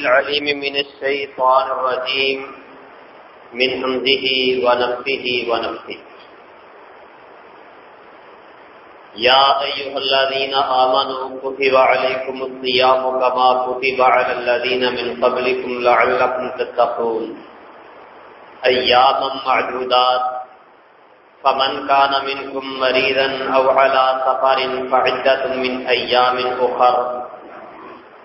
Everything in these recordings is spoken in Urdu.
العليم من الشيطان الرجيم من همزه ونفسه ونفسه يا أيها الذين آمنوا كتب عليكم الصيام كما كتب على الذين من قبلكم لعلكم تتقون. أياما معدودات. فمن كان منكم مريضا أو على سفر فعدة من أيام أخر.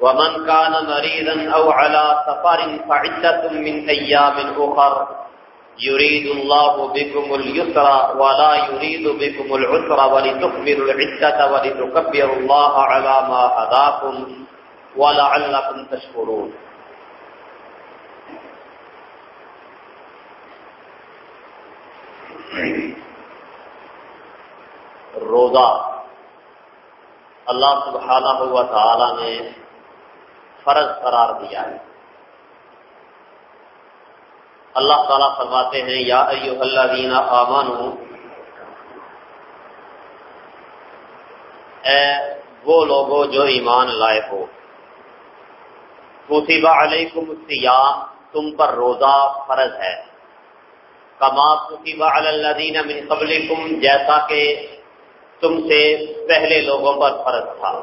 ومن كان مريضا أو على سفر فعدة من أيام أخر يريد الله بكم اليسر ولا يريد بكم العسر ولتكملوا العدة ولتكبروا الله على ما هداكم ولعلكم تشكرون. روزہ اللہ سبحانہ ہوا تعالی نے فرض قرار دیا ہے۔ اللہ تعالیٰ فرماتے ہیں، یا ایو اللہ دینا آمان اے وہ لوگوں جو ایمان لائے ہو۔ کتبہ علیکم السیام تم پر روزہ فرض ہے۔ کما کتبہ الدین من قبلکم، جیسا کہ تم سے پہلے لوگوں پر فرض تھا۔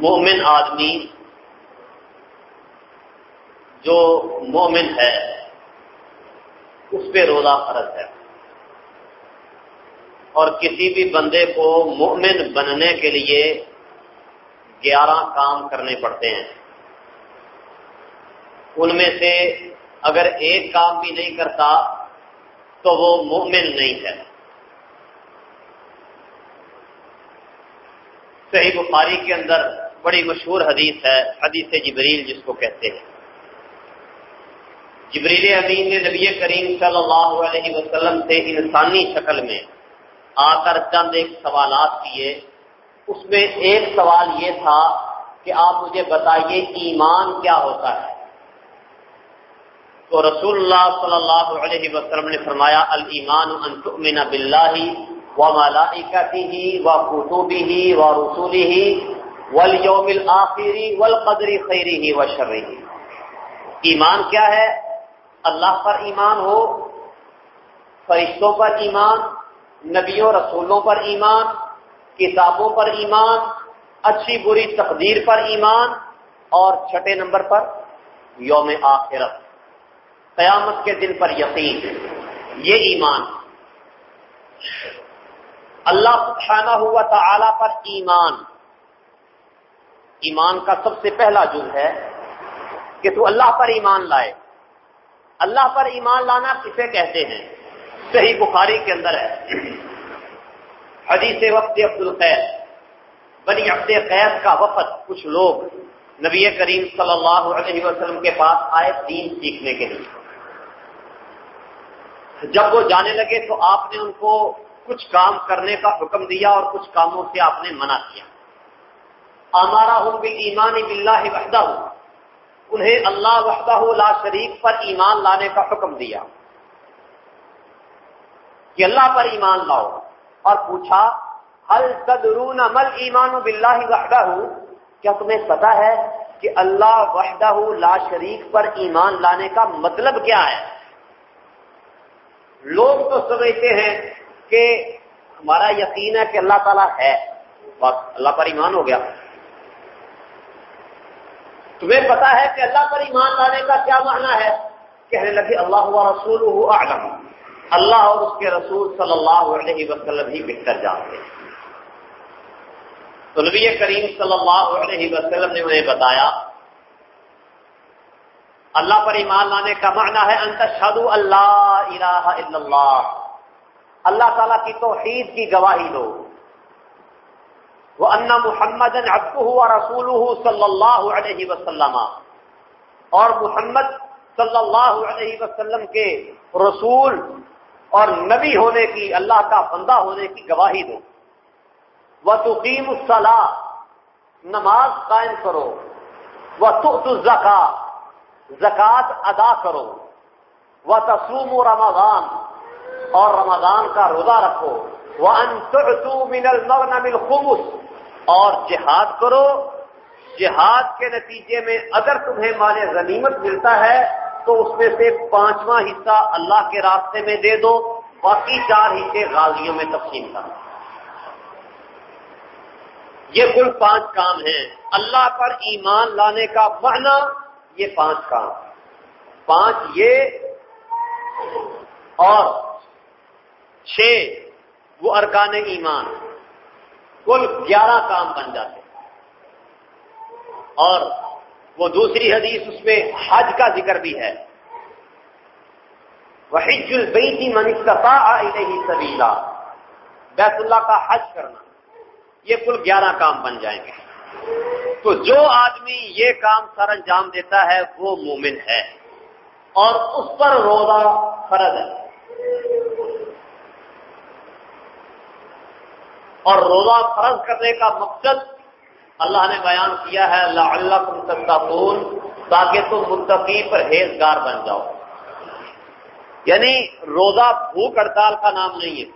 مومن آدمی جو مومن ہے، اس پہ روزہ فرض ہے۔ اور کسی بھی بندے کو مومن بننے کے لیے گیارہ کام کرنے پڑتے ہیں۔ ان میں سے اگر ایک کام بھی نہیں کرتا تو وہ مومن نہیں ہے۔ صحیح بخاری کے اندر بڑی مشہور حدیث ہے، حدیث جبریل جس کو کہتے ہیں۔ جبریل امین نے نبی کریم صلی اللہ علیہ وسلم سے انسانی شکل میں آ کر چند ایک سوالات کیے۔ اس میں ایک سوال یہ تھا کہ آپ مجھے بتائیے ایمان کیا ہوتا ہے؟ تو رسول اللہ صلی اللہ علیہ وسلم نے فرمایا المان ان تؤمن باللہ وملائکته وكتبه ورسله واليوم الاخر والقدر خیره وشره ایمان کیا ہے؟ اللہ پر ایمان ہو، فرشتوں پر ایمان، نبیوں، رسولوں پر ایمان، کتابوں پر ایمان، اچھی بری تقدیر پر ایمان، اور چھٹے نمبر پر یوم آخرت۔ قیامت کے دن پر یقین، یہ ایمان۔ اللہ سبحانہ ہوا تعالی پر ایمان۔ ایمان کا سب سے پہلا جز ہے کہ تو اللہ پر ایمان لائے۔ اللہ پر ایمان لانا کسے کہتے ہیں؟ صحیح بخاری کے اندر ہے۔ حدیث وقت عبد القیر بنی عبد قید کا وفد کچھ لوگ نبی کریم صلی اللہ علیہ وسلم کے پاس آئے دین سیکھنے کے لیے۔ جب وہ جانے لگے تو آپ نے ان کو کچھ کام کرنے کا حکم دیا اور کچھ کاموں سے آپ نے منع کیا۔ ہمارا ہوں بھی ایمان بلّہ وحدہ، انہیں اللہ وحدہ لا شریف پر ایمان لانے کا حکم دیا۔ کہ اللہ پر ایمان لاؤ۔ اور پوچھا ہل تدرون مل ایمان بلّہ وحدہ؟ کیا تمہیں پتا ہے کہ اللہ وحدہ لا شریف پر ایمان لانے کا مطلب کیا ہے؟ لوگ تو سمجھتے ہیں کہ ہمارا یقین ہے کہ اللہ تعالیٰ ہے۔ بس، اللہ پر ایمان ہو گیا۔ تمہیں پتا ہے کہ اللہ پر ایمان لانے کا کیا معنی ہے؟ کہنے لگے، اللہ رسول اعلم۔ اللہ اور اس کے رسول صلی اللہ علیہ وسلم ہی بہتر جانتے تو نبی کریم صلی اللہ علیہ وسلم نے انہیں بتایا، اللہ پر ایمان لانے کا معنی ہے انت شادو اللہ الہ الا اللہ۔ اللہ تعالیٰ کی توحید کی گواہی دو۔ وہ انا محمد ابو رسول صلی اللہ علیہ وسلم۔ اور محمد صلی اللہ علیہ وسلم کے رسول اور نبی ہونے کی، اللہ کا بندہ ہونے کی گواہی دو۔ وہ تقیم الصلاح نماز قائم کرو۔ وہ تخت الزکا زکوٰۃ ادا کرو۔ وہ تسوم و رمضان، اور رمضان کا روزہ رکھو۔ وہ من المغنم الخمس اور جہاد کرو۔ جہاد کے نتیجے میں اگر تمہیں مال غنیمت ملتا ہے، تو اس میں سے پانچواں حصہ اللہ کے راستے میں دے دو، باقی چار حصے غازیوں میں تقسیم کرو یہ کل پانچ کام ہیں۔ اللہ پر ایمان لانے کا معنی یہ پانچ کام۔ پانچ یہ اور چھ وہ ارکان ایمان کل گیارہ کام بن جاتے اور وہ دوسری حدیث اس میں حج کا ذکر بھی ہے۔ وحج البیتی من استطاع الیہ سبیلا بیت اللہ کا حج کرنا، یہ کل گیارہ کام بن جائیں گے۔ تو جو آدمی یہ کام سر انجام دیتا ہے، وہ مومن ہے۔ اور اس پر روزہ فرض ہے۔ اور روزہ فرض کرنے کا مقصد اللہ نے بیان کیا ہے اللہ اللہ تتقون، تاکہ تم متقی پر ہیزگار بن جاؤ۔ یعنی روزہ بھوک ہڑتال کا نام نہیں ہے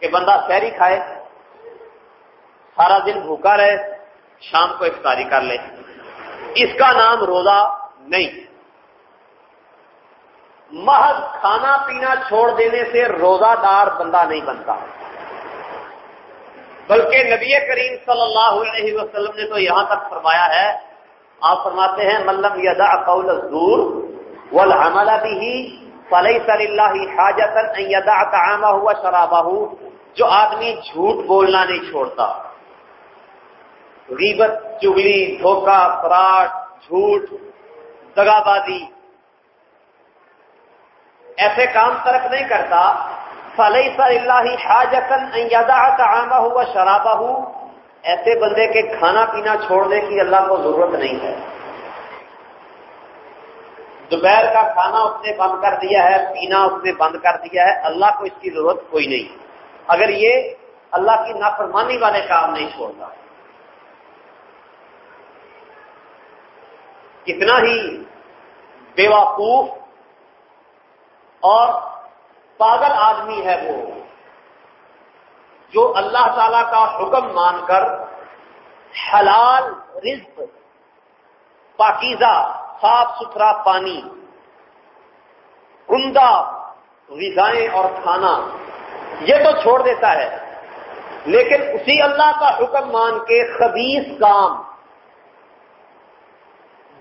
کہ بندہ سیری کھائے، سارا دن بھوکا رہے، شام کو افطاری کر لے۔ اس کا نام روزہ نہیں۔ محض کھانا پینا چھوڑ دینے سے روزہ دار بندہ نہیں بنتا۔ بلکہ نبی کریم صلی اللہ علیہ وسلم نے تو یہاں تک فرمایا ہے، آپ فرماتے ہیں ملم یدا قول الزور والعمل به فليس لله حاجه ان يدع طعامه وشرابه جو آدمی جھوٹ بولنا نہیں چھوڑتا۔ غیبت، چگلی، دھوکہ فراٹ جھوٹ دگا بازی ایسے کام ترک نہیں کرتا۔ فلئی صلی اللہ حاجن کا آما ہوا شرابہ ہوں ایسے بندے کے کھانا پینا چھوڑنے کی اللہ کو ضرورت نہیں ہے۔ دوپہر کا کھانا اس نے بند کر دیا ہے، پینا اس نے بند کر دیا ہے، اللہ کو اس کی ضرورت کوئی نہیں۔ اگر یہ اللہ کی نافرمانی والے کام نہیں چھوڑتا۔ کتنا ہی بے وقوف اور پاگل آدمی ہے وہ، جو اللہ تعالی کا حکم مان کر حلال رزق، پاکیزہ، صاف ستھرا پانی، عمدہ غذائیں اور کھانا، یہ تو چھوڑ دیتا ہے۔ لیکن اسی اللہ کا حکم مان کے خبیص کام،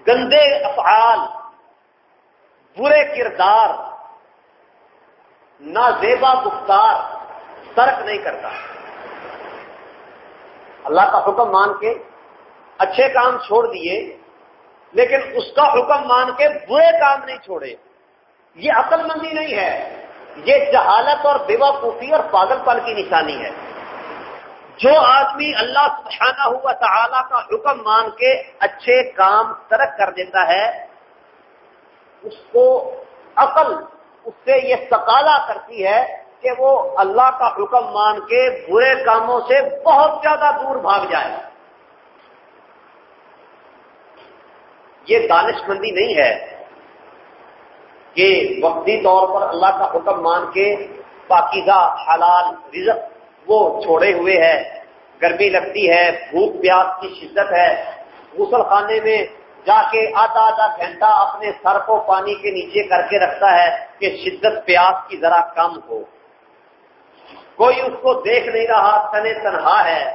گندے افعال، برے کردار نہ زیبا گفتار، ترک نہیں کرتا۔ اللہ کا حکم مان کے اچھے کام چھوڑ دیے، لیکن اس کا حکم مان کے برے کام نہیں چھوڑے۔ یہ عقل مندی نہیں ہے۔ یہ جہالت اور بے وقوفی اور پاگل پن کی نشانی ہے۔ جو آدمی اللہ سبحانہ ہوا تعالی کا حکم مان کے اچھے کام ترک کر دیتا ہے، اس کو عقل اس سے یہ سکالا کرتی ہے کہ وہ اللہ کا حکم مان کے برے کاموں سے بہت زیادہ دور بھاگ جائے۔ یہ دانش مندی نہیں ہے کہ وقتی طور پر اللہ کا حکم مان کے پاکیزہ حلال رزق وہ چھوڑے ہوئے ہے گرمی لگتی ہے، بھوک پیاس کی شدت ہے۔ غسل خانے میں جا کے آدھا آدھا گھنٹہ اپنے سر کو پانی کے نیچے کر کے رکھتا ہے کہ شدت پیاس کی ذرا کم ہو۔ کوئی اس کو دیکھ نہیں رہا، تنے تنہا ہے۔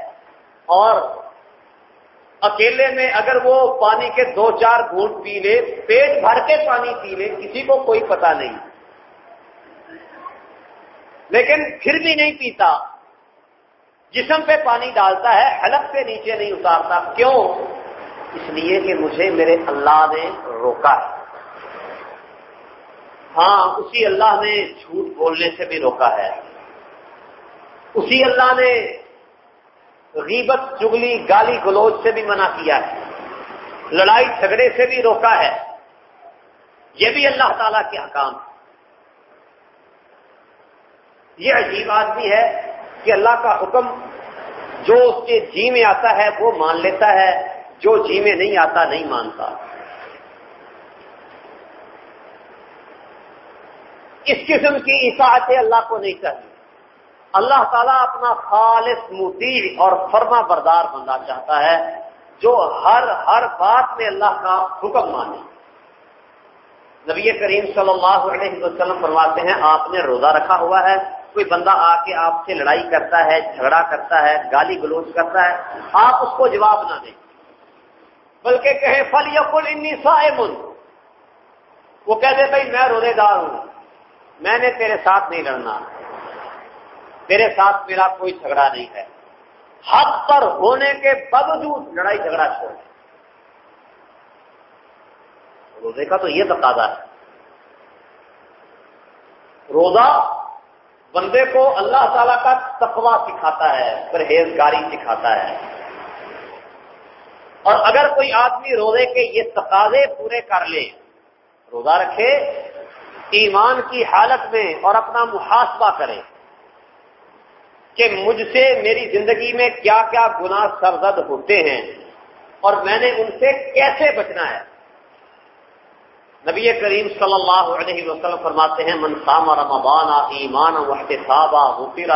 اور اکیلے میں اگر وہ پانی کے دو چار گھونٹ پی لے، پیٹ بھر کے پانی پی لے، کسی کو کوئی پتا نہیں۔ لیکن پھر بھی نہیں پیتا۔ جسم پہ پانی ڈالتا ہے، حلق سے نیچے نہیں اتارتا۔ کیوں؟ اس لیے کہ مجھے میرے اللہ نے روکا ہے۔ ہاں اسی اللہ نے جھوٹ بولنے سے بھی روکا ہے۔ اسی اللہ نے غیبت چگلی گالی، گلوچ سے بھی منع کیا ہے۔ لڑائی، جھگڑے سے بھی روکا ہے۔ یہ بھی اللہ تعالی کے حکام۔ یہ عجیب آدمی ہے کہ اللہ کا حکم جو اس کے جی میں آتا ہے وہ مان لیتا ہے۔ جو جی میں نہیں آتا، نہیں مانتا۔ اس قسم کی اطاعت اللہ کو نہیں چاہیے۔ اللہ تعالیٰ اپنا خالص، مطیع اور فرما بردار بندہ چاہتا ہے، جو ہر ہر بات میں اللہ کا حکم مانے۔ نبی کریم صلی اللہ علیہ وسلم فرماتے ہیں، آپ نے روزہ رکھا ہوا ہے، کوئی بندہ آ کے آپ سے لڑائی کرتا ہے، جھگڑا کرتا ہے، گالی گلوچ کرتا ہے، آپ اس کو جواب نہ دیں۔ بلکہ کہیں فل یقل انی صائم. وہ کہتے بھائی، میں روزے دار ہوں۔ میں نے تیرے ساتھ نہیں لڑنا۔ تیرے ساتھ میرا کوئی جھگڑا نہیں ہے۔ حد پر ہونے کے باوجود لڑائی جھگڑا چھوڑ روزے کا تو یہ تقاضا ہے۔ روزہ بندے کو اللہ تعالی کا تقوا سکھاتا ہے، پرہیزگاری سکھاتا ہے۔ اور اگر کوئی آدمی روزے کے یہ تقاضے پورے کر لے، روزہ رکھے، ایمان کی حالت میں اور اپنا محاسبہ کرے کہ مجھ سے میری زندگی میں کیا کیا گناہ سرزد ہوتے ہیں اور میں نے ان سے کیسے بچنا ہے؟ نبی کریم صلی اللہ علیہ وسلم فرماتے ہیں، من سام رمضان ایمان غفر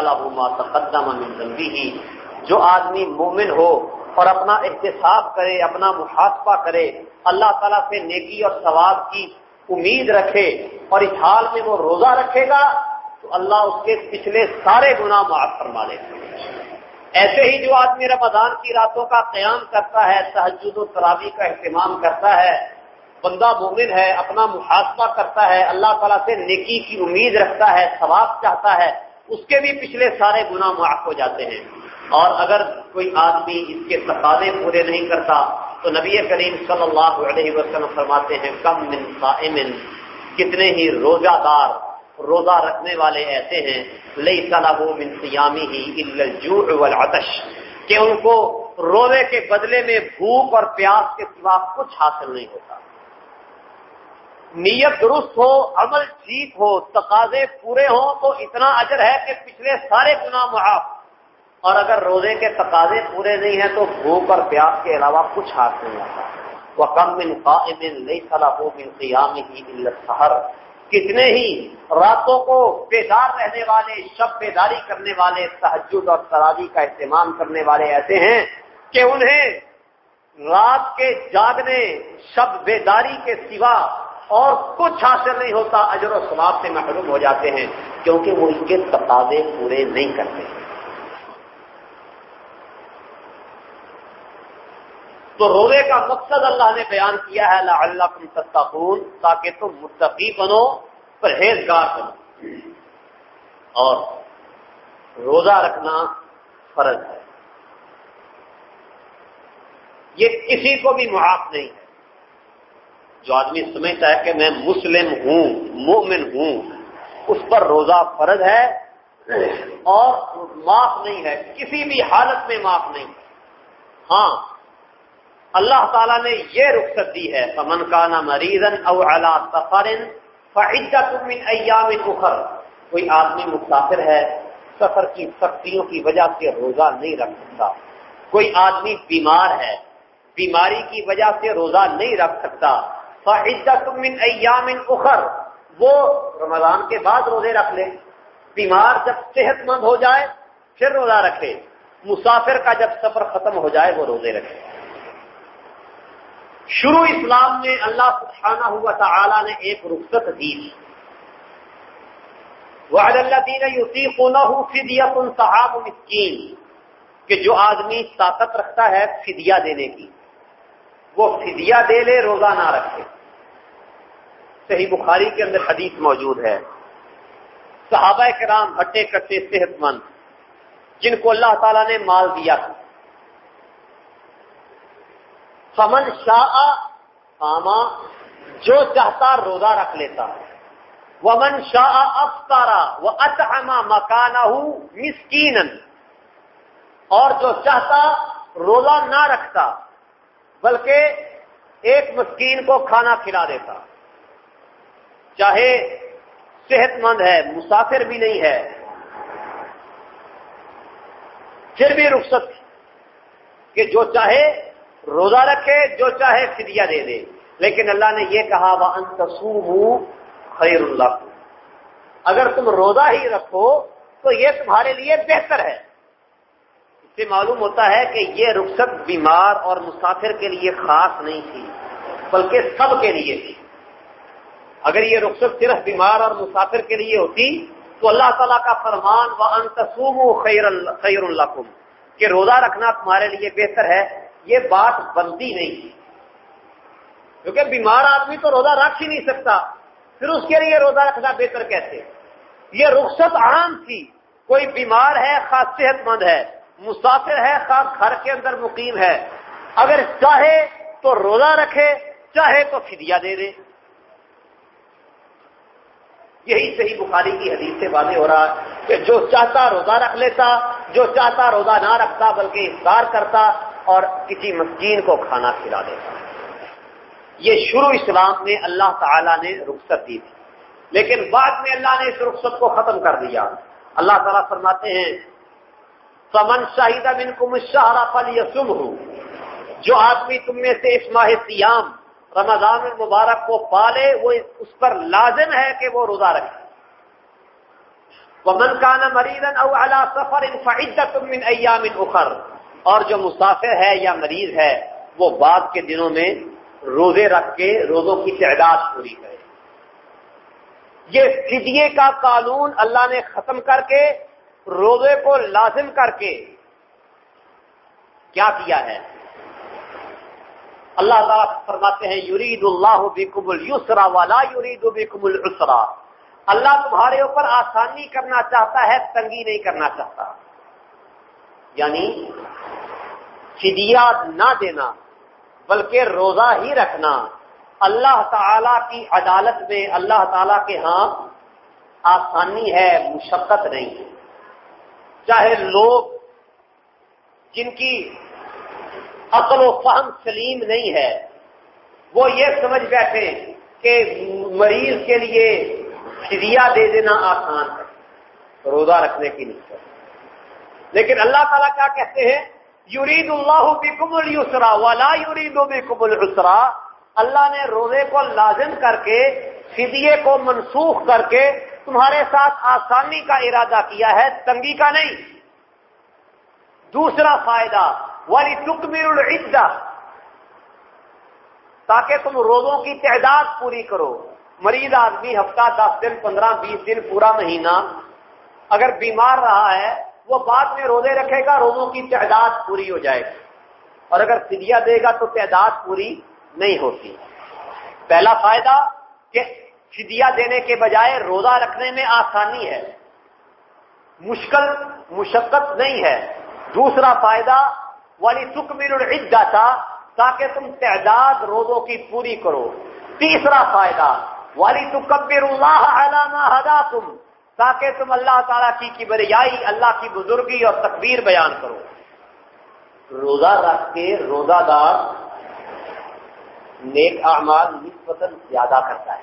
له ما تقدم من ذنبه. جو آدمی مومن ہو اور اپنا احتساب کرے، اپنا محاسبہ کرے، اللہ تعالیٰ سے نیکی اور ثواب کی امید رکھے اور اس حال میں وہ روزہ رکھے گا تو اللہ اس کے پچھلے سارے گناہ معاف فرما لے ایسے ہی جو آدمی رمضان کی راتوں کا قیام کرتا ہے تحجد و تراوی کا اہتمام کرتا ہے، بندہ مومن ہے، اپنا محاسبہ کرتا ہے، اللہ تعالیٰ سے نیکی کی امید رکھتا ہے، ثواب چاہتا ہے، اس کے بھی پچھلے سارے گناہ معاف ہو جاتے ہیں۔ اور اگر کوئی آدمی اس کے تقاضے پورے نہیں کرتا، تو نبی کریم صلی اللہ علیہ وسلم فرماتے ہیں، کم من صائمن کتنے ہی روزہ دار روزہ رکھنے والے ایسے ہیں لئی صلاح من سیامی ہی والعطش، کہ ان کو روزے کے بدلے میں بھوک اور پیاس کے سوا کچھ حاصل نہیں ہوتا۔ نیت درست ہو، عمل ٹھیک ہو، تقاضے پورے ہوں، تو اتنا اجر ہے کہ پچھلے سارے گناہ معاف اور اگر روزے کے تقاضے پورے نہیں ہیں تو بھوک اور پیاس کے علاوہ کچھ ہاتھ نہیں آتا۔ وہ کم من قائم نہیں صلاح من قیام ہی سہر کتنے ہی راتوں کو بیدار رہنے والے، شب بیداری کرنے والے تحجد اور تراوی کا اہتمام کرنے والے ایسے ہیں کہ انہیں رات کے جاگنے، شب بیداری کے سوا اور کچھ حاصل نہیں ہوتا، اجر و ثواب سے محروم ہو جاتے ہیں کیونکہ وہ ان کے تقاضے پورے نہیں کرتے۔ تو روزے کا مقصد اللہ نے بیان کیا ہے اللہ اللہ تم تتقون، تاکہ تم متقی بنو، پرہیزگار بنو۔ اور روزہ رکھنا فرض ہے۔ یہ کسی کو بھی معاف نہیں ہے۔ جو آدمی سمجھتا ہے کہ میں مسلم ہوں، مومن ہوں، اس پر روزہ فرض ہے اور معاف نہیں ہے، کسی بھی حالت میں معاف نہیں ہے۔ ہاں اللہ تعالیٰ نے یہ رخصت دی ہے، فمن کا نا مریضن او الا سفر من ایام اخر کوئی آدمی مسافر ہے، سفر کی سختیوں کی وجہ سے روزہ نہیں رکھ سکتا۔ کوئی آدمی بیمار ہے، بیماری کی وجہ سے روزہ نہیں رکھ سکتا۔ من ایام اخر وہ رمضان کے بعد روزے رکھ لے۔ بیمار جب صحت مند ہو جائے، پھر روزہ رکھے۔ مسافر کا جب سفر ختم ہو جائے، وہ روزے رکھے۔ شروع اسلام میں اللہ سبحانہ ہوا تعالی نے ایک رخصت دی۔ وہ اللہ دین یوسی خونہ فدیا صحاب مسکین کہ جو آدمی طاقت رکھتا ہے فدیا دینے کی، وہ فدیا دے لے، روزہ نہ رکھے۔ صحیح بخاری کے اندر حدیث موجود ہے۔ صحابہ کرام ہٹے کٹے صحت مند، جن کو اللہ تعالیٰ نے مال دیا تھا۔ فمن شاہ آما جو چاہتا روزہ رکھ لیتا۔ ومن شاہ افطارا وہ اچھا مکانہ مسکین اور جو چاہتا روزہ نہ رکھتا، بلکہ ایک مسکین کو کھانا کھلا دیتا۔ چاہے صحت مند ہے، مسافر بھی نہیں ہے، پھر بھی رخصت، کہ جو چاہے روزہ رکھے، جو چاہے فدیہ دے دے۔ لیکن اللہ نے یہ کہا وہ انتسو خیر اللہ اگر تم روزہ ہی رکھو، تو یہ تمہارے لیے بہتر ہے۔ اس سے معلوم ہوتا ہے کہ یہ رخصت بیمار اور مسافر کے لیے خاص نہیں تھی، بلکہ سب کے لیے تھی۔ اگر یہ رخصت صرف بیمار اور مسافر کے لیے ہوتی، تو اللہ تعالیٰ کا فرمان و انتسوم خیر خیر اللہ کہ روزہ رکھنا تمہارے لیے بہتر ہے یہ بات بنتی نہیں کیونکہ بیمار آدمی تو روزہ رکھ ہی نہیں سکتا۔ پھر اس کے لیے روزہ رکھنا بہتر کیسے؟ یہ رخصت عام تھی۔ کوئی بیمار ہے، خاص صحت مند ہے۔ مسافر ہے، خاص گھر کے اندر مقیم ہے۔ اگر چاہے تو روزہ رکھے، چاہے تو فدیہ دے دے۔ یہی صحیح بخاری کی حدیث سے واضح ہو رہا ہے کہ جو چاہتا روزہ رکھ لیتا، جو چاہتا روزہ نہ رکھتا بلکہ افطار کرتا اور کسی مسکین کو کھانا کھلا دیتا یہ شروع اسلام میں اللہ تعالی نے رخصت دی تھی۔ لیکن بعد میں اللہ نے اس رخصت کو ختم کر دیا۔ اللہ تعالیٰ فرماتے ہیں سمن شاہدہ بن کو مشاہرہ پل یسم ہوں جو آدمی تم میں سے اس ماہ سیام رمضان المبارک کو پالے، وہ اس پر لازم ہے کہ وہ روزہ رکھے۔ ومن کان مریضن او علی سفر فعدت من ایام اخر۔ اور جو مسافر ہے یا مریض ہے، وہ بعد کے دنوں میں روزے رکھ کے روزوں کی تعداد پوری کرے۔ یہ فدیے کا قانون اللہ نے ختم کر کے روزے کو لازم کر کے کیا کیا ہے؟ اللہ تعالیٰ فرماتے ہیں یورید اللہ بکم السرا والا یورید بکم السرا اللہ تمہارے اوپر آسانی کرنا چاہتا ہے، تنگی نہیں کرنا چاہتا۔ یعنی فدیہ نہ دینا، بلکہ روزہ ہی رکھنا۔ اللہ تعالی کی عدالت میں اللہ تعالی کے ہاں آسانی ہے، مشقت نہیں۔ چاہے لوگ جن کی عقل و فہم سلیم نہیں ہے، وہ یہ سمجھ بیٹھے کہ مریض کے لیے فدیہ دے دینا آسان ہے، روزہ رکھنے کی نسبت۔ لیکن اللہ تعالیٰ کیا کہتے ہیں؟ یورید اللہ بکم السرا والا یورید بکم السرا اللہ نے روزے کو لازم کر کے، فدیے کو منسوخ کر کے تمہارے ساتھ آسانی کا ارادہ کیا ہے، تنگی کا نہیں۔ دوسرا فائدہ والی تکمیر العدہ تاکہ تم روزوں کی تعداد پوری کرو۔ مریض آدمی ہفتہ دس دن، پندرہ بیس دن، پورا مہینہ اگر بیمار رہا ہے وہ بعد میں روزے رکھے گا، روزوں کی تعداد پوری ہو جائے گی۔ اور اگر فدیہ دے گا تو تعداد پوری نہیں ہوتی۔ پہلا فائدہ کہ فدیہ دینے کے بجائے روزہ رکھنے میں آسانی ہے۔ مشکل، مشقت نہیں ہے۔ دوسرا فائدہ والی تکمل العدہ تھا تاکہ تم تعداد روزوں کی پوری کرو۔ تیسرا فائدہ والی تکبر اللہ علامہ ہدا تم تاکہ تم اللہ تعالیٰ کی کبریائی، اللہ کی بزرگی اور تکبیر بیان کرو۔ روزہ رکھ کے روزہ دار نیک اعمال نسبتاً زیادہ کرتا ہے۔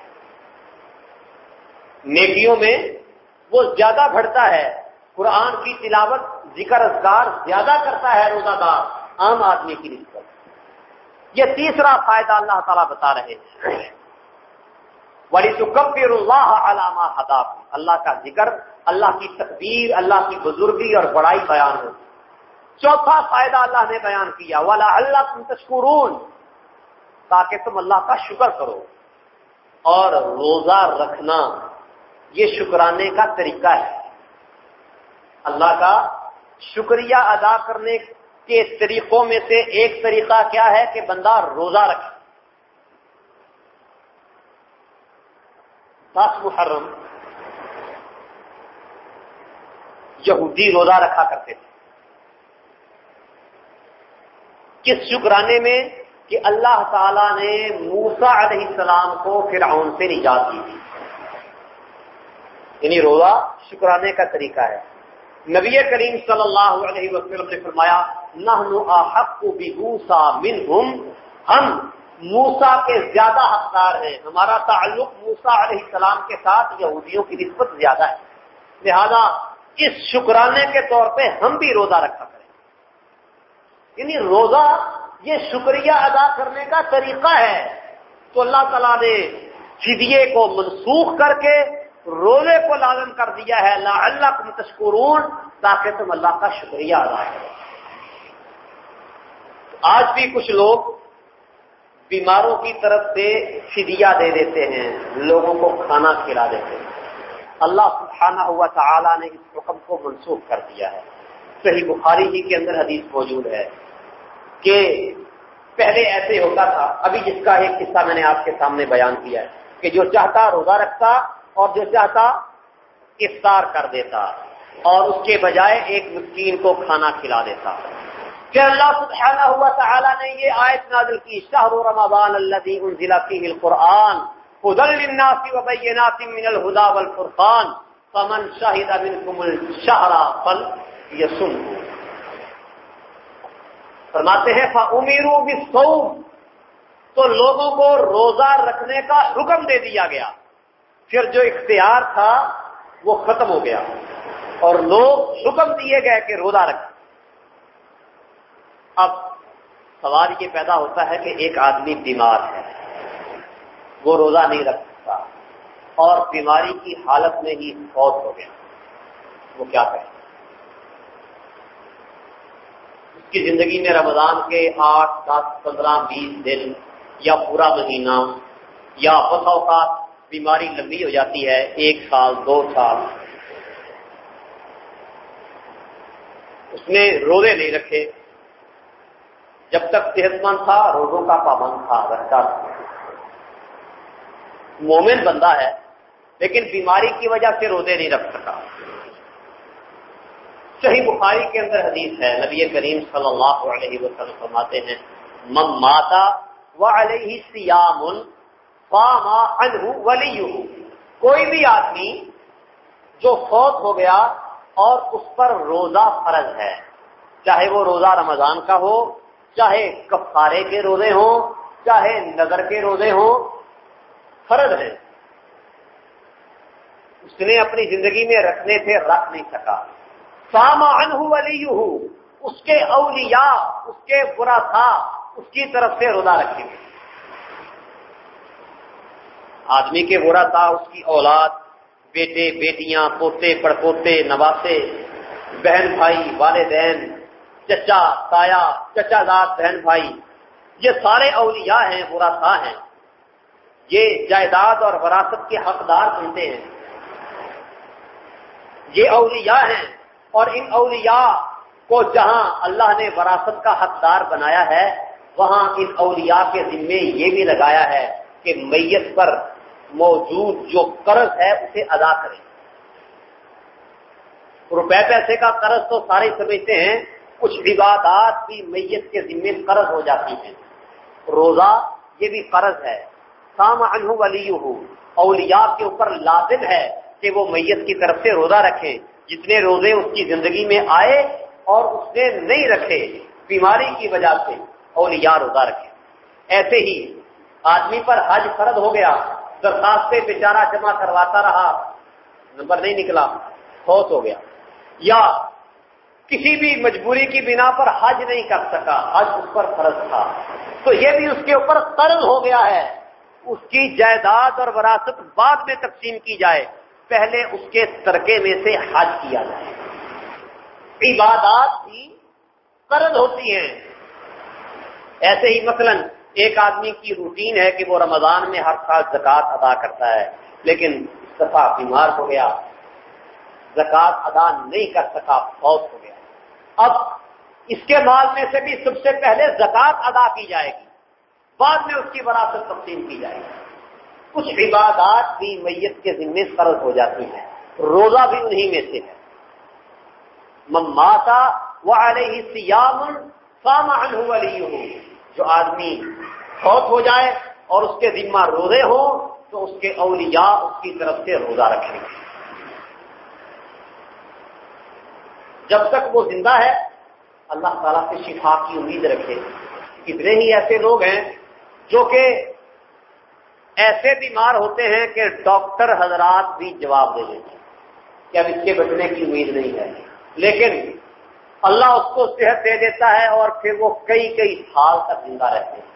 نیکیوں میں وہ زیادہ بڑھتا ہے۔ قرآن کی تلاوت ذکر اذکار زیادہ کرتا ہے روزہ دار عام آدمی کی نسبت۔ یہ تیسرا فائدہ اللہ تعالیٰ بتا رہے ہیں۔ ولی تو کبیر اللہ علامہ حداب اللہ کا ذکر، اللہ کی تقبیر اللہ کی بزرگی اور بڑائی بیان ہو۔ چوتھا فائدہ اللہ نے بیان کیا والا اللہ تم تشکرون۔ تاکہ تم اللہ کا شکر کرو۔ اور روزہ رکھنا یہ شکرانے کا طریقہ ہے۔ اللہ کا شکریہ ادا کرنے کے طریقوں میں سے ایک طریقہ کیا ہے کہ بندہ روزہ رکھے۔ دس محرم یہودی روزہ رکھا کرتے تھے۔ کس شکرانے میں کہ اللہ تعالی نے موسا علیہ السلام کو فرعون سے نجات دی تھی۔ یعنی روزہ شکرانے کا طریقہ ہے۔ نبی کریم صلی اللہ علیہ وسلم نے فرمایا نہ ہم موسا کے زیادہ حقدار ہیں۔ ہمارا تعلق موسا علیہ السلام کے ساتھ یہودیوں کی نسبت زیادہ ہے۔ لہذا اس شکرانے کے طور پہ ہم بھی روزہ رکھا کریں۔ یعنی روزہ یہ شکریہ ادا کرنے کا طریقہ ہے۔ تو اللہ تعالیٰ نے فدیے کو منسوخ کر کے روزے کو لازم کر دیا ہے۔ اللہ اللہ کو متشکرون تاکہ تم اللہ کا شکریہ ادا کرو۔ آج بھی کچھ لوگ بیماروں کی طرف سے فدیہ دے دیتے ہیں، لوگوں کو کھانا کھلا دیتے ہیں۔ اللہ سبحانہ ہوا تعالی نے اس حکم کو منسوخ کر دیا ہے۔ صحیح بخاری ہی کے اندر حدیث موجود ہے کہ پہلے ایسے ہوتا تھا، ابھی جس کا ایک قصہ میں نے آپ کے سامنے بیان کیا ہے کہ جو چاہتا روزہ رکھتا اور جو چاہتا افطار کر دیتا اور اس کے بجائے ایک مسکین کو کھانا کھلا دیتا۔ کہ اللہ سبحانہ ہوا تعالیٰ نے یہ آیت نازل کی شہر رمضان الذي انزل فيه القرآن، هدى للناس وبينات من الهدى والفرقان، فمن شهد منكم الشهر فليصمه فرماتے ہیں فامروا بالصوم، تو لوگوں کو روزہ رکھنے کا حکم دے دیا گیا۔ پھر جو اختیار تھا، وہ ختم ہو گیا۔ اور لوگ حکم دیے گئے کہ روزہ رکھ اب سوال یہ پیدا ہوتا ہے کہ ایک آدمی بیمار ہے، وہ روزہ نہیں رکھ سکتا اور بیماری کی حالت میں ہی فوت ہو گیا۔ وہ کیا کرے؟ اس کی زندگی میں رمضان کے آٹھ، دس، پندرہ، بیس دن یا پورا مہینہ یا بس اوقات بیماری لمبی ہو جاتی ہے، ایک سال، دو سال۔ اس نے روزے نہیں رکھے جب تک صحت مند تھا، روزوں کا پابند تھا رکھتا تھا۔ مومن بندہ ہے، لیکن بیماری کی وجہ سے روزے نہیں رکھ سکا۔ صحیح بخاری کے اندر حدیث ہے، نبی کریم صلی اللہ علیہ وسلم فرماتے ہیں مم ماتا علیہ سیام ولی کوئی بھی آدمی جو فوت ہو گیا اور اس پر روزہ فرض ہے، چاہے وہ روزہ رمضان کا ہو چاہے کفارے کے روزے ہوں، چاہے نظر کے روزے ہوں، فرض ہے۔ اس نے اپنی زندگی میں رکھنے سے رکھ نہیں سکا۔ ساما ولی اس کے اولیاء، اس کے برا تھا اس کی طرف سے روزہ رکھیں گے۔ آدمی کے برا تھا اس کی اولاد، بیٹے، بیٹیاں، پوتے، پڑپوتے، نواسے، بہن بھائی، والدین چچا، تایا، چچا داد بہن بھائی، یہ سارے اولیاء ہیں برا ہیں۔ یہ جائیداد اور وراثت کے حقدار بنتے ہیں۔ یہ اولیاء ہیں اور ان اولیاء کو جہاں اللہ نے وراثت کا حقدار بنایا ہے، وہاں ان اولیاء کے ذمے یہ بھی لگایا ہے کہ میت پر موجود جو قرض ہے، اسے ادا کریں۔ روپے پیسے کا قرض تو سارے سمجھتے ہیں کچھ عبادات بھی میت کے ذمے قرض ہو جاتی ہیں۔ روزہ یہ بھی قرض ہے۔ سام انہ ولی اولیاء کے اوپر لازم ہے کہ وہ میت کی طرف سے روزہ رکھیں جتنے روزے اس کی زندگی میں آئے اور اس نے نہیں رکھے بیماری کی وجہ سے اولیاء روزہ رکھے۔ ایسے ہی آدمی پر حج فرد ہو گیا، درخواست بیچارہ جمع کرواتا رہا، نمبر نہیں نکلا، فوت ہو گیا۔ یا کسی بھی مجبوری کی بنا پر حج نہیں کر سکا۔ حج اس پر فرض تھا۔ تو یہ بھی اس کے اوپر قرض ہو گیا ہے۔ اس کی جائیداد اور وراثت بعد میں تقسیم کی جائے۔ پہلے اس کے ترکے میں سے حج کیا جائے۔ عبادات بھی قرض ہوتی ہیں۔ ایسے ہی مثلا ایک آدمی کی روٹین ہے کہ وہ رمضان میں ہر سال زکوٰۃ ادا کرتا ہے، لیکن دفعہ بیمار ہو گیا۔ زکوٰۃ ادا نہیں کر سکا، فوت ہو گیا۔ اب اس کے مال میں سے بھی سب سے پہلے زکوٰۃ ادا کی جائے گی، بعد میں اس کی وراثت تقسیم کی جائے گی۔ کچھ عبادات بھی میت کے ذمے فرض ہو جاتی ہیں، روزہ بھی انہی میں سے ہے۔ مماتا وہ علیہ سیام ساما ولی جو آدمی فوت ہو جائے اور اس کے ذمہ روزے ہوں، تو اس کے اولیاء اس کی طرف سے روزہ رکھیں گے۔ جب تک وہ زندہ ہے، اللہ تعالیٰ سے شفا کی امید رکھے۔ کتنے ہی ایسے لوگ ہیں جو کہ ایسے بیمار ہوتے ہیں کہ ڈاکٹر حضرات بھی جواب دے دیتے ہیں کہ اب اس کے بچنے کی امید نہیں ہے۔ لیکن اللہ اس کو صحت دے دیتا ہے اور پھر وہ کئی کئی سال تک زندہ رہتے ہیں۔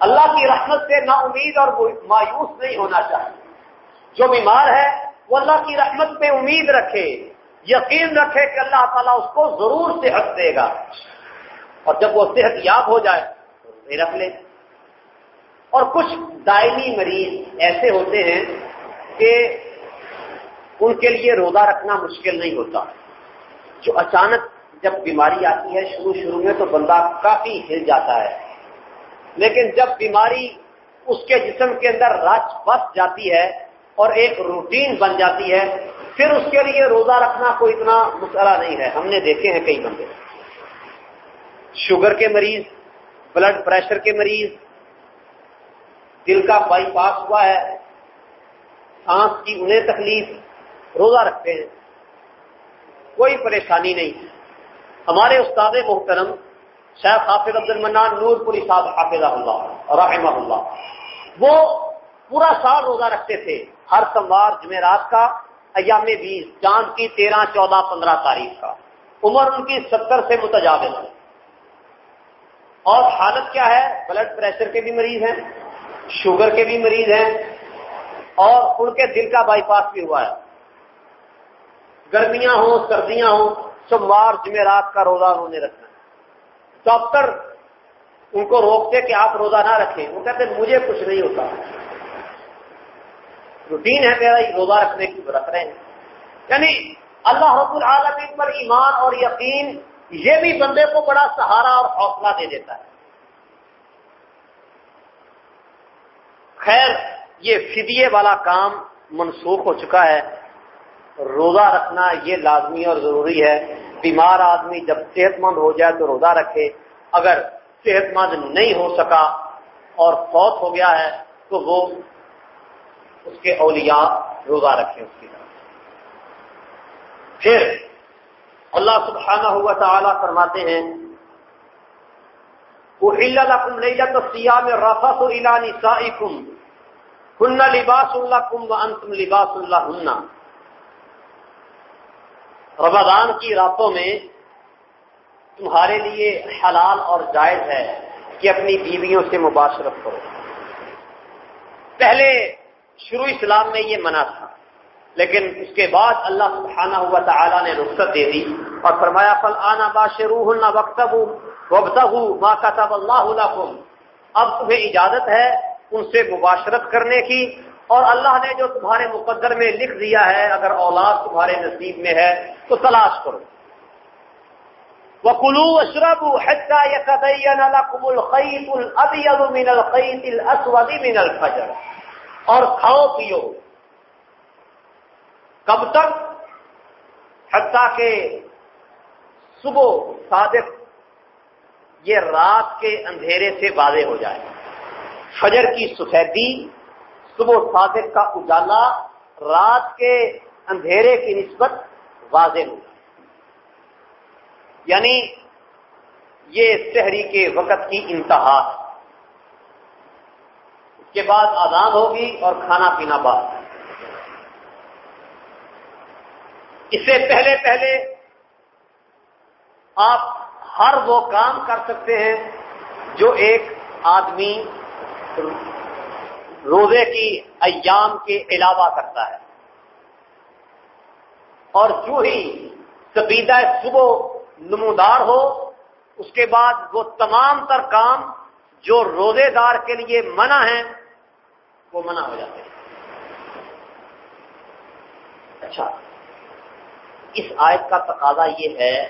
اللہ کی رحمت سے نا امید اور مایوس نہیں ہونا چاہیے۔ جو بیمار ہے، وہ اللہ کی رحمت پہ امید رکھے۔ یقین رکھے کہ اللہ تعالیٰ اس کو ضرور صحت دے گا۔ اور جب وہ صحت یاب ہو جائے تو رکھ لے۔ اور کچھ دائمی مریض ایسے ہوتے ہیں کہ ان کے لیے روزہ رکھنا مشکل نہیں ہوتا۔ جو اچانک جب بیماری آتی ہے، شروع شروع میں تو بندہ کافی ہل جاتا ہے۔ لیکن جب بیماری اس کے جسم کے اندر رچ بس جاتی ہے اور ایک روٹین بن جاتی ہے پھر اس کے لیے روزہ رکھنا کوئی اتنا مسئلہ نہیں ہے۔ ہم نے دیکھے ہیں کئی بندے۔ شوگر کے مریض، بلڈ پریشر کے مریض، دل کا بائی پاس ہوا ہے، سانس کی انہیں تکلیف، روزہ رکھتے ہیں۔ کوئی پریشانی نہیں۔ ہمارے استاد محترم، شیخ حافظ عبد المنان نور پوری صاحب حافظ اللہ، رحمہ اللہ، وہ پورا سال روزہ رکھتے تھے۔ ہر سموار جمعرات کا ایام بیس، چاند کی تیرہ، چودہ، پندرہ تاریخ کا۔ عمر ان کی ستر سے متجاوز ہے۔ اور حالت کیا ہے؟ بلڈ پریشر کے بھی مریض ہیں شوگر کے بھی مریض ہیں، اور ان کے دل کا بائی پاس بھی ہوا ہے۔ گرمیاں ہوں، سردیاں ہوں سوموار جمعرات کا روزہ انہوں نے رکھنا ڈاکٹر ان کو روکتے کہ آپ روزہ نہ رکھیں۔ وہ کہتے مجھے کچھ نہیں ہوتا۔ روٹین ہے میرا روزہ رکھنے کی رکھ رہے ہیں۔ یعنی اللہ رب العالمین پر ایمان اور یقین، یہ بھی بندے کو بڑا سہارا اور حوصلہ دے دیتا ہے۔ خیر، یہ فدیے والا کام منسوخ ہو چکا ہے۔ روزہ رکھنا یہ لازمی اور ضروری ہے۔ بیمار آدمی جب صحت مند ہو جائے تو روزہ رکھے۔ اگر صحت مند نہیں ہو سکا اور فوت ہو گیا ہے تو وہ اس کے اولیاء روزہ رکھیں اس کی طرف۔ پھر اللہ سبحانہ ہوا تعالیٰ فرماتے ہیں وہ سیاح میں رفا تو علانی ہن لباس اللہ کم و انتم لباس اللہ ہننا رمضان کی راتوں میں تمہارے لیے حلال اور جائز ہے کہ اپنی بیویوں سے مباشرت کرو۔ پہلے شروع اسلام میں یہ منع تھا، لیکن اس کے بعد اللہ سبحانہ ہوا تعالیٰ نے رخصت دے دی اور فرمایا فل آنا باشروح نہ وقتب وقت ماں کا تب اللہ اب تمہیں اجازت ہے ان سے مباشرت کرنے کی، اور اللہ نے جو تمہارے مقدر میں لکھ دیا ہے، اگر اولاد تمہارے نصیب میں ہے تو تلاش کرو۔ وہ کلو اشرب من الفجر۔ اور کھاؤ پیو۔ کب تک؟ حتیٰ کہ صبح صادق یہ رات کے اندھیرے سے واضح ہو جائے۔ فجر کی سفیدی، صبح صادق کا اجالا رات کے اندھیرے کی نسبت واضح ہو یعنی یہ شہری کے وقت کی انتہا۔ اس کے بعد آزاد ہوگی اور کھانا پینا بعد۔ اس سے پہلے پہلے آپ ہر وہ کام کر سکتے ہیں جو ایک آدمی روزے کی ایام کے علاوہ کرتا ہے۔ اور جو ہی سپیدہ صبح نمودار ہو، اس کے بعد وہ تمام تر کام جو روزے دار کے لیے منع ہیں وہ منع ہو جاتے ہیں۔ اچھا اس آیت کا تقاضا یہ ہے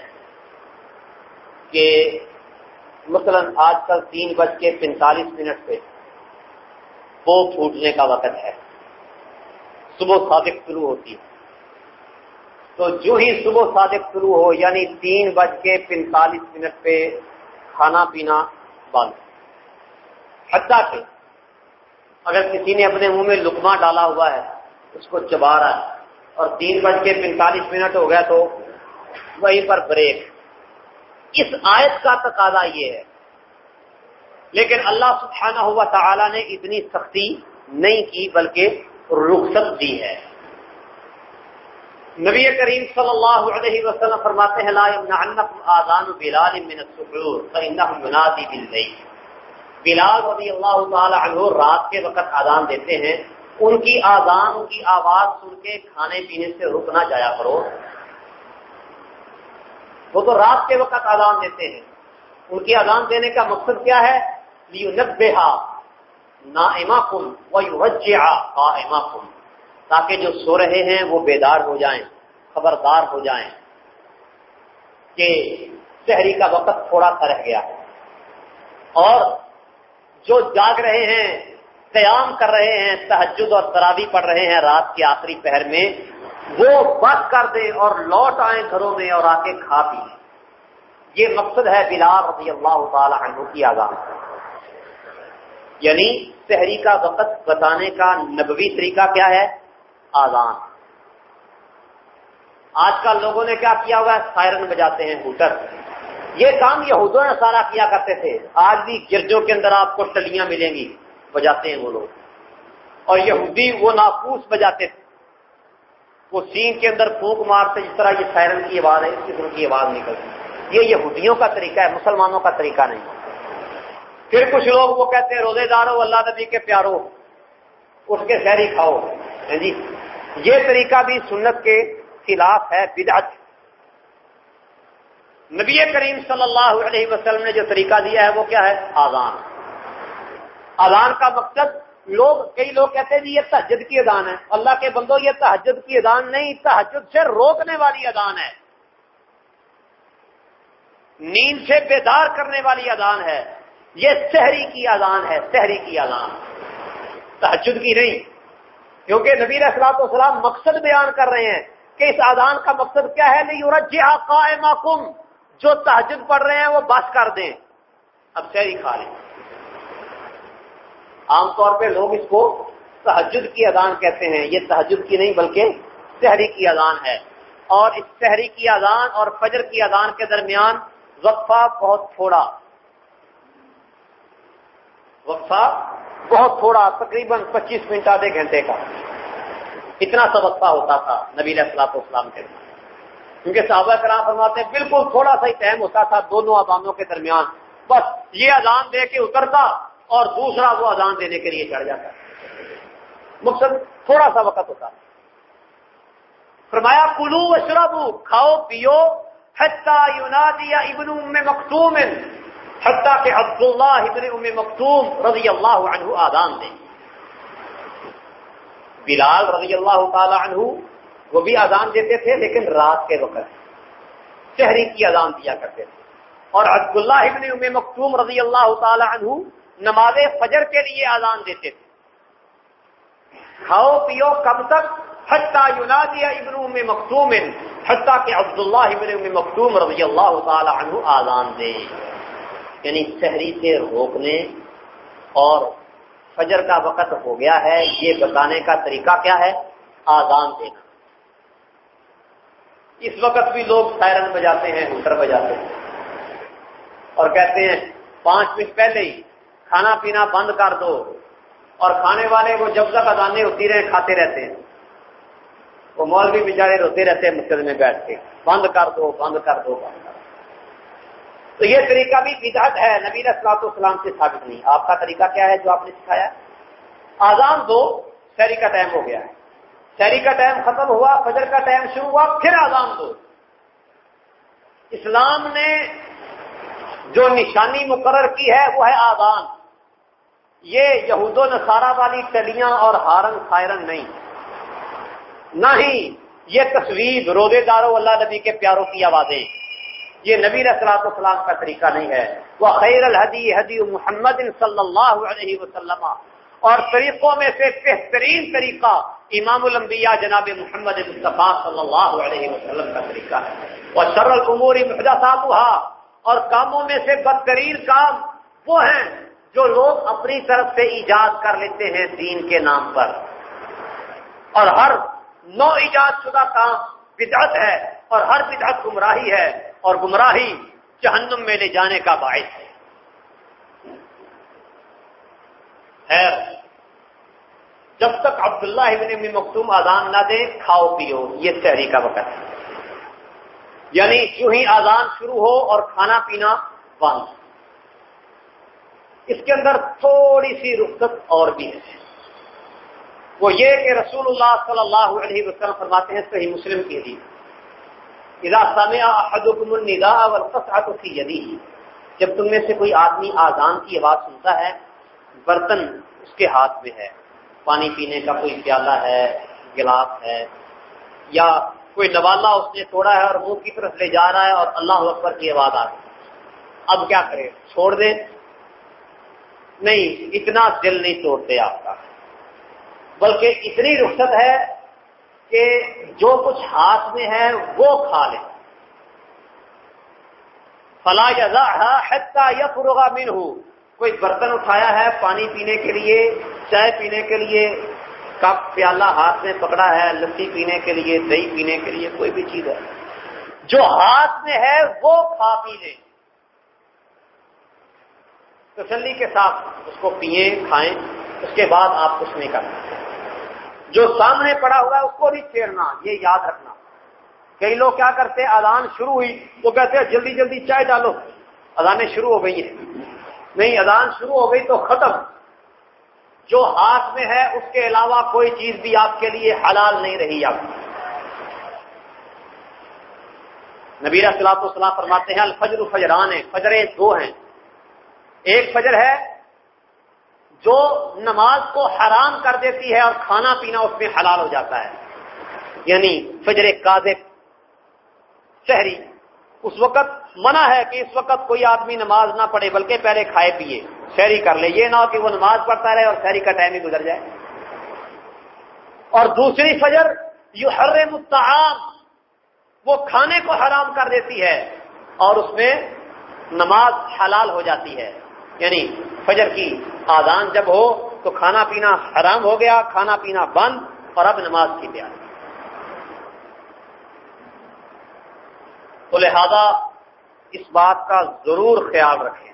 کہ مثلا آج کل تین بج کے پینتالیس منٹ پہ وہ پھوٹنے کا وقت ہے۔ صبح صادق شروع ہوتی ہے۔ تو جو ہی صبح صادق شروع ہو یعنی تین بج کے پینتالیس منٹ پہ کھانا پینا بند۔ حتیٰ کہ اگر کسی نے اپنے منہ میں لکما ڈالا ہوا ہے، اس کو چبا رہا ہے۔ اور تین بج کے پینتالیس منٹ ہو گیا تو وہیں پر بریک۔ اس آیت کا تقاضا یہ ہے۔ لیکن اللہ سبحانہ ہوا تعالی نے اتنی سختی نہیں کی، بلکہ رخصت دی ہے۔ نبی کریم صلی اللہ علیہ وسلم فرماتے ہیں، لا آذان بلال من السحور فانه ينادي بالليل بلال رضی اللہ تعالی عنہ رات کے وقت اذان دیتے ہیں، ان کی آزان ان کی آواز سن کے کھانے پینے سے رکنا جایا کرو۔ وہ تو رات کے وقت آزان دیتے ہیں۔ ان کی آزان دینے کا مقصد کیا ہے؟ نا کم و کم تاکہ جو سو رہے ہیں وہ بیدار ہو جائیں، خبردار ہو جائیں۔ کہ شہری کا وقت تھوڑا سا رہ گیا اور جو جاگ رہے ہیں، قیام کر رہے ہیں تحجد اور ترابی پڑھ رہے ہیں رات کے آخری پہر میں، وہ بس کر دیں اور لوٹ آئیں گھروں میں اور آ کے کھا پی۔ یہ مقصد ہے بلال رضی اللہ تعالی عنہ کی آگاہ۔ یعنی شہری کا وقت بتانے کا نبوی طریقہ کیا ہے؟ آزان آج کل لوگوں نے کیا کیا ہوا ہے؟ سائرن بجاتے ہیں ہوٹر یہ کام یہودوں نے سارا کیا کرتے تھے؟ آج بھی گرجوں کے اندر آپ کو ٹلیاں ملیں گی، بجاتے ہیں وہ لوگ۔ اور یہودی وہ ناپوس بجاتے تھے۔ وہ سین کے اندر پھونک مارتے، جس طرح یہ سائرن کی آواز ہے، اس قسم کی آواز نکلتی۔ یہ یہودیوں کا طریقہ ہے، مسلمانوں کا طریقہ نہیں۔ پھر کچھ لوگ وہ کہتے ہیں، روزے دارو، اللہ نبی کے پیارو اس کے شہری کھاؤ۔ ہاں جی یہ طریقہ بھی سنت کے خلاف ہے، بدعت نبی کریم صلی اللہ علیہ وسلم نے جو طریقہ دیا ہے وہ کیا ہے؟ آزان اذان کا مقصد لوگ، کئی لوگ کہتے ہیں جی یہ تحجد کی ادان ہے۔ اللہ کے بندو یہ تحجد کی ادان نہیں تحجد سے روکنے والی ادان ہے۔ نیند سے بیدار کرنے والی ادان ہے۔ یہ شہری کی ادان ہے شہری کی ادان تحجد کی نہیں۔ کیونکہ نبی اخلاق والسلام مقصد بیان کر رہے ہیں کہ اس ادان کا مقصد کیا ہے؟ نہیں یورج جو تحجد پڑھ رہے ہیں وہ بس کر دیں۔ اب شہری کھا لیں۔ عام طور پہ لوگ اس کو تحجد کی اذان کہتے ہیں۔ یہ تحجد کی نہیں بلکہ شہری کی اذان ہے۔ اور اس شہری کی اذان اور فجر کی اذان کے درمیان وقفہ بہت تھوڑا۔ وقفہ بہت تھوڑا، تقریباً پچیس منٹ، آدھے گھنٹے کا۔ اتنا سا وقفہ ہوتا تھا نبی السلاط اسلام کے۔ کیونکہ صحابہ کرام فرماتے ہیں، بالکل تھوڑا سا ہی ٹائم ہوتا تھا دونوں اذانوں کے درمیان۔ بس یہ اذان دے کے اترتا اور دوسرا وہ اذان دینے کے لیے چڑھ جاتا۔ مقصد تھوڑا سا وقت ہوتا۔ فرمایا، کلو اشربو کھاؤ، پیو حتہ یونادی ابن ام مختوم حتہ کہ عبداللہ ابن ام مختوم رضی اللہ عنہ آدان دے۔ بلال رضی اللہ تعالی عنہ وہ بھی آزان دیتے تھے، لیکن رات کے وقت شہری کی اذان دیا کرتے تھے۔ اور عبداللہ ابن ام مختوم رضی اللہ تعالی عنہ نماز فجر کے لیے اذان دیتے تھے۔ کھاؤ، پیو کب تک حتیٰ یونادی ابن ام مختوم حتیٰ کہ عبداللہ ابن ام مختوم رضی اللہ تعالی عنہ آزان دے۔ یعنی شہری سے روکنے اور فجر کا وقت ہو گیا ہے، یہ بتانے کا طریقہ کیا ہے؟ آزان دینا۔ اس وقت بھی لوگ سائرن بجاتے ہیں ہوٹر بجاتے ہیں۔ اور کہتے ہیں، پانچ منٹ پہلے ہی کھانا پینا بند کر دو۔ اور کھانے والے وہ جب تک ادانے ہوتی رہے کھاتے رہتے ہیں۔ وہ مولوی بیچارے روتے رہتے ہیں مسجد میں بیٹھ کے۔ بند کر دو، بند کر دو، بند کر دو۔ تو یہ طریقہ بھی بدعت ہے، نبی اسلاط اسلام سے ثابت نہیں۔ آپ کا طریقہ کیا ہے جو آپ نے سکھایا؟ آزان دو شہری کا ٹائم ہو گیا ہے۔ شہری کا ٹائم ختم ہوا، فجر کا ٹائم شروع ہوا، پھر آزان دو۔ اسلام نے جو نشانی مقرر کی ہے، وہ ہے آزان یہ یہود و نصارہ والی ٹلیاں اور ہارن سائرن نہیں۔ نہ ہی یہ تصویر روزے داروں اللہ نبی کے پیاروں کی آوازیں۔ یہ نبی رسلاط اسلام کا طریقہ نہیں ہے۔ وہ خیر الحدی حدی محمد صلی اللہ علیہ وسلم۔ اور طریقوں میں سے بہترین طریقہ امام الانبیاء جناب محمد مصطفیٰ صلی اللہ علیہ وسلم کا طریقہ ہے۔ اور سر العموری اور کاموں میں سے بدترین کام وہ ہیں جو لوگ اپنی طرف سے ایجاد کر لیتے ہیں دین کے نام پر۔ اور ہر نو ایجاد شدہ کام بدعت ہے اور ہر بدعت گمراہی ہے اور گمراہی جہنم میں لے جانے کا باعث ہے۔ خیر۔ جب تک عبداللہ ابن ابن مختوم آزان نہ دے، کھاؤ پیو، یہ شہری کا وقت ہے۔ یعنی جو ہی آزان شروع ہو اور کھانا پینا بند۔ اس کے اندر تھوڑی سی رخصت اور بھی ہے۔ وہ یہ کہ رسول اللہ صلی اللہ علیہ وسلم فرماتے ہیں، صحیح مسلم کی حدیث۔ اذا سمع احدكم النداء في يده جب تم میں سے کوئی آدمی آزان کی آواز سنتا ہے برتن اس کے ہاتھ میں ہے۔ پانی پینے کا کوئی پیالہ ہے، گلاس ہے، یا کوئی نوالا اس نے توڑا ہے اور منہ کی طرف لے جا رہا ہے اور اللہ اکبر کی آواز آ رہی اب کیا کرے چھوڑ دے نہیں، اتنا دل نہیں توڑتے آپ کا۔ بلکہ اتنی رخصت ہے کہ جو کچھ ہاتھ میں ہے وہ کھا لے فلا یا فروغ من ہو کوئی برتن اٹھایا ہے پانی پینے کے لیے، چائے پینے کے لیے، کپ پیالہ ہاتھ میں پکڑا ہے، لسی پینے کے لیے، دہی پینے کے لیے، کوئی بھی چیز ہے۔ جو ہاتھ میں ہے وہ کھا پی لے۔ تسلی کے ساتھ اس کو پیئے کھائیں، اس کے بعد آپ کچھ نہیں کرنا جو سامنے پڑا ہوا ہے اس کو نہیں چھیڑنا، یہ یاد رکھنا۔ کئی لوگ کیا کرتے اذان شروع ہوئی، وہ کہتے ہیں جلدی جلدی چائے ڈالو۔ اذانیں شروع ہو گئی ہیں۔ نہیں، اذان شروع ہو گئی تو ختم۔ جو ہاتھ میں ہے، اس کے علاوہ کوئی چیز بھی آپ کے لیے حلال نہیں رہی۔ اب نبیرہ صلاح وسلام فرماتے ہیں، الفجر فجران ہیں، فجریں دو ہیں۔ ایک فجر ہے، جو نماز کو حرام کر دیتی ہے اور کھانا پینا اس میں حلال ہو جاتا ہے۔ یعنی فجر کاذب شہری۔ اس وقت منع ہے کہ اس وقت کوئی آدمی نماز نہ پڑھے بلکہ پہلے کھائے پیے شہری کر لے۔ یہ نہ ہو کہ وہ نماز پڑھتا رہے اور شہری کا ٹائم ہی گزر جائے۔ اور دوسری فجر یو ہر وہ کھانے کو حرام کر دیتی ہے اور اس میں نماز حلال ہو جاتی ہے۔ یعنی فجر کی آزان جب ہو تو کھانا پینا حرام ہو گیا، کھانا پینا بند اور اب نماز کی تیاری۔ تو لہذا اس بات کا ضرور خیال رکھیں۔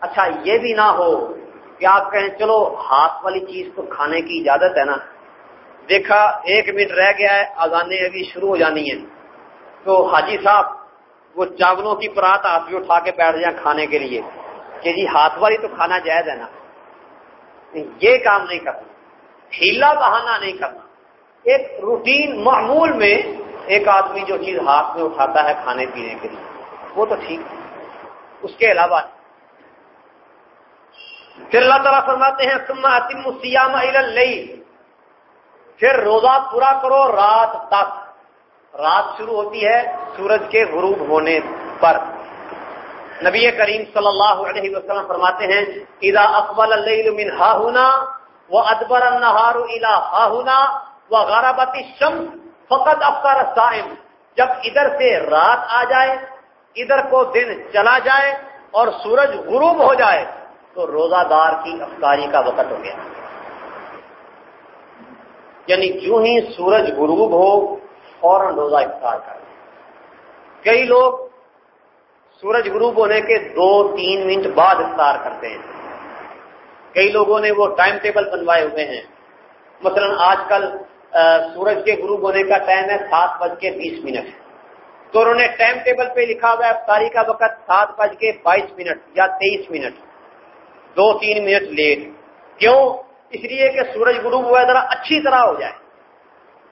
اچھا یہ بھی نہ ہو کہ آپ کہیں، چلو ہاتھ والی چیز تو کھانے کی اجازت ہے نا۔ دیکھا، ایک منٹ رہ گیا ہے آزانیں ابھی شروع ہو جانی ہیں تو حاجی صاحب، وہ چاولوں کی پرات آپ بھی اٹھا کے بیٹھ جائیں کھانے کے لیے۔ کہ جی ہاتھ والی تو کھانا جائز ہے نا۔ یہ کام نہیں کرنا، ہیلا بہانا نہیں کرنا۔ ایک روٹین معمول میں ایک آدمی جو چیز ہاتھ میں اٹھاتا ہے کھانے پینے کے لیے، وہ تو ٹھیک ہے۔ اس کے علاوہ پھر اللہ تعالیٰ فرماتے ہیں اتم سیام پھر روزہ پورا کرو رات تک۔ رات شروع ہوتی ہے سورج کے غروب ہونے پر۔ نبی کریم صلی اللہ علیہ وسلم فرماتے ہیں، اذا اقبل اللیل من ہا ہونا وہ ادبر النہار الى ہا ہونا وہ غرابت الشمس فقط افطار الصائم جب ادھر سے رات آ جائے، ادھر کو دن چلا جائے اور سورج غروب ہو جائے، تو روزہ دار کی افطاری کا وقت ہو گیا۔ یعنی جو ہی سورج غروب ہو، فوراً روزہ افطار کر۔ کئی لوگ سورج غروب ہونے کے دو، تین منٹ بعد افطار کرتے ہیں۔ کئی لوگوں نے وہ ٹائم ٹیبل بنوائے ہوئے ہیں۔ مثلا آج کل سورج کے غروب ہونے کا ٹائم ہے سات بج کے بیس منٹ۔ تو انہوں نے ٹائم ٹیبل پہ لکھا ہوا ہے، افطاری کا وقت سات بج کے بائیس منٹ یا تیئیس منٹ۔ دو تین منٹ لیٹ۔ کیوں؟ اس لیے کہ سورج غروب ہوا ذرا اچھی طرح ہو جائے۔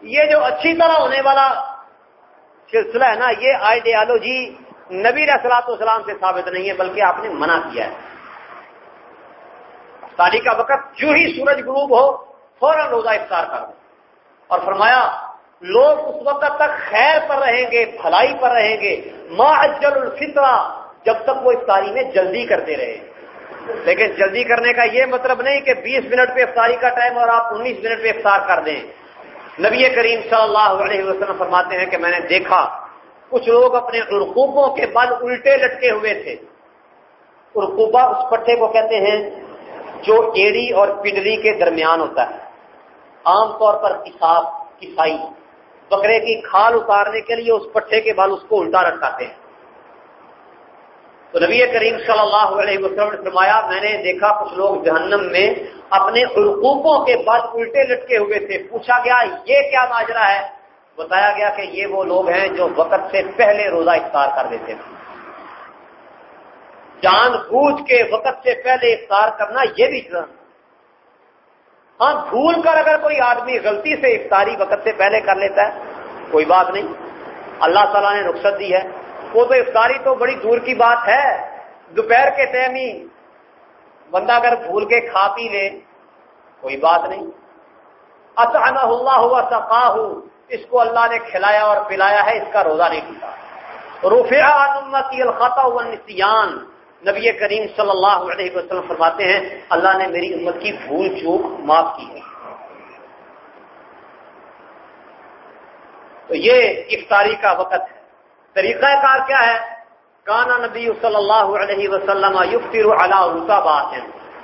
یہ جو اچھی طرح ہونے والا سلسلہ ہے نا، یہ آئیڈیالوجی نبی رسلاط اسلام سے ثابت نہیں ہے، بلکہ آپ نے منع کیا ہے۔ افطاری کا وقت جو ہی سورج غروب ہو، فوراً روزہ افطار کر اور فرمایا، لوگ اس وقت تک خیر پر رہیں گے، بھلائی پر رہیں گے، ما اجل الفطرہ، جب تک وہ افطاری میں جلدی کرتے رہے۔ لیکن جلدی کرنے کا یہ مطلب نہیں کہ بیس منٹ پہ افطاری کا ٹائم اور آپ انیس منٹ پہ افطار کر دیں۔ نبی کریم صلی اللہ علیہ وسلم فرماتے ہیں کہ میں نے دیکھا، کچھ لوگ اپنے ارقوبوں کے بل الٹے لٹکے ہوئے تھے۔ ارقوبہ اس پٹھے کو کہتے ہیں جو ایڑی اور پنڈلی کے درمیان ہوتا ہے۔ عام طور پر پیشاب کسائی، بکرے کی کھال اتارنے کے لیے اس پٹھے کے بال اس کو الٹا رکھاتے ہیں۔ تو نبی کریم صلی اللہ علیہ وسلم نے فرمایا، میں نے دیکھا کچھ لوگ جہنم میں اپنے عرقوقوں کے بال الٹے لٹکے ہوئے تھے۔ پوچھا گیا، یہ کیا ماجرا ہے؟ بتایا گیا کہ یہ وہ لوگ ہیں جو وقت سے پہلے روزہ افطار کر دیتے تھے جان بوجھ کے وقت سے پہلے افطار کرنا یہ بھی ہاں بھول کر اگر کوئی آدمی غلطی سے افطاری وقت سے پہلے کر لیتا ہے، کوئی بات نہیں۔ اللہ تعالیٰ نے رخصت دی ہے۔ وہ تو افطاری تو بڑی دور کی بات ہے۔ دوپہر کے ٹائم ہی بندہ اگر بھول کے کھا پی لے، کوئی بات نہیں۔ اچانہ اللہ ہوا ہو اس کو اللہ نے کھلایا اور پلایا ہے، اس کا روزہ نہیں ٹوٹا۔ روفیہ الخطا نسیان نبی کریم صلی اللہ علیہ وسلم فرماتے ہیں، اللہ نے میری امت کی بھول چوک معاف کی ہے۔ تو یہ افطاری کا وقت ہے۔ طریقہ کار کیا ہے؟ کانا نبی صلی اللہ علیہ وسلم یفتر علی بات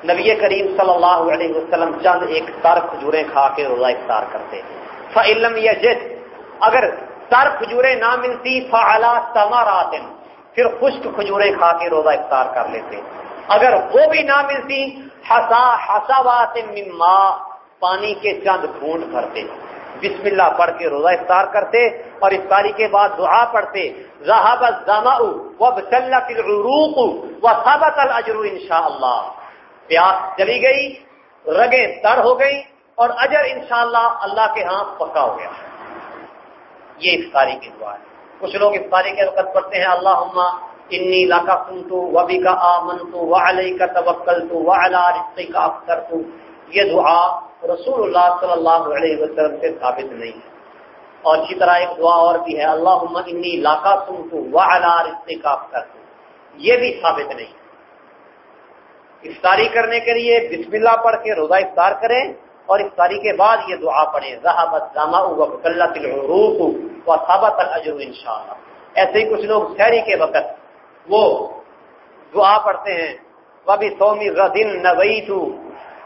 نبی کریم صلی اللہ علیہ وسلم چند ایک تر کھجوریں کھا کے روزہ افطار کرتے فعلم یا اگر تر کھجوریں نہ ملتی فعلا ثمرات۔ پھر خشک کھجوریں کھا کے روزہ افطار کر لیتے۔ اگر وہ بھی نہ ملتی ہسا ہسا بات مما، پانی کے چند گھونٹ بھرتے۔ بسم اللہ پڑھ کے روزہ افطار کرتے اور افطاری کے بعد دعا پڑھتے۔ ذہب الزما وبتلت العروق وثبت الاجر ان اللہ پیاس چلی گئی، رگیں تر ہو گئی اور اجر انشاءاللہ اللہ کے ہاں پکا ہو گیا۔ یہ افطاری کی دعا ہے۔ کچھ لوگ افطاری کے وقت پڑھتے ہیں اللہ انی لاکا کن تو وبی کا آمن تو و علیہ کا توکل تو و رشتے کا اختر تو یہ دعا رسول اللہ صلی اللہ علیہ وسلم سے ثابت نہیں ہے۔ اور اسی طرح ایک دعا اور بھی ہے اللہ انی لاکا سن تو و رشتے کا اختر تو یہ بھی ثابت نہیں۔ ہے افطاری کرنے کے لیے بسم اللہ پڑھ کے روزہ افطار کریں۔ اور افطاری کے بعد یہ دعا پڑھیں. ذہبت جامع و ثابت اجر ان شاء ایسے ہی کچھ لوگ شہری کے وقت وہ دعا پڑھتے ہیں. وبی سومی ردن نوئی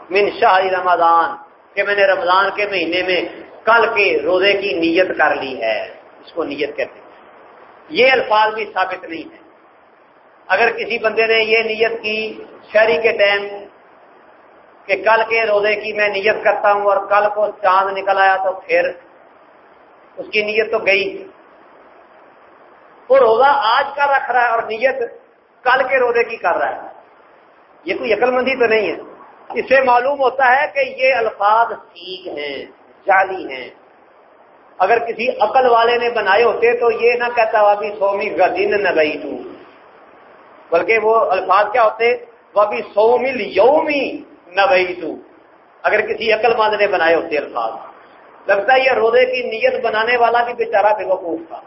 من شاہ رمضان. کہ میں نے رمضان کے مہینے میں کل کے روزے کی نیت کر لی ہے. اس کو نیت کہتے ہیں. یہ الفاظ بھی ثابت نہیں ہے اگر کسی بندے نے یہ نیت کی شہری کے ٹائم کہ کل کے روزے کی میں نیت کرتا ہوں اور کل کو چاند نکل آیا تو پھر اس کی نیت تو گئی۔ وہ روزہ آج کا رکھ رہا ہے اور نیت کل کے روزے کی کر رہا ہے۔ یہ کوئی عقل مندی تو نہیں ہے۔ اس سے معلوم ہوتا ہے کہ یہ الفاظ ٹھیک ہیں، جعلی ہیں۔ اگر کسی عقل والے نے بنائے ہوتے تو یہ نہ کہتا ابھی سومی گدین نہ گئی تو بلکہ وہ الفاظ کیا ہوتے؟ وہ ابھی سومل یومی نہ تو، اگر کسی عقل مند نے بنائے ہوتے الفاظ۔ لگتا ہے یہ روزے کی نیت بنانے والا بھی بیچارہ بے وقوف تھا۔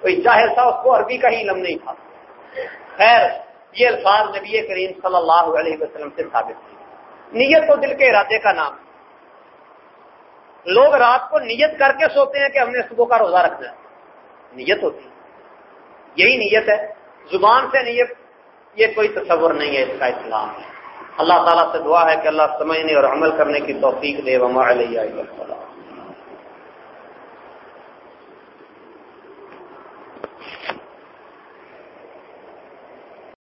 کوئی چاہے تھا اس کو عربی کا ہی علم نہیں تھا۔ خیر، یہ الفاظ نبی کریم صلی اللہ علیہ وسلم سے ثابت تھی نیت تو دل کے ارادے کا نام۔ لوگ رات کو نیت کر کے سوتے ہیں کہ ہم نے صبح کا روزہ رکھنا ہے۔ نیت ہوتی۔ یہی نیت ہے۔ زبان سے نیت، یہ کوئی تصور نہیں ہے اس کا اسلام ہے اللہ تعالیٰ سے دعا ہے کہ اللہ سمجھنے اور عمل کرنے کی توفیق دے، وما علیہ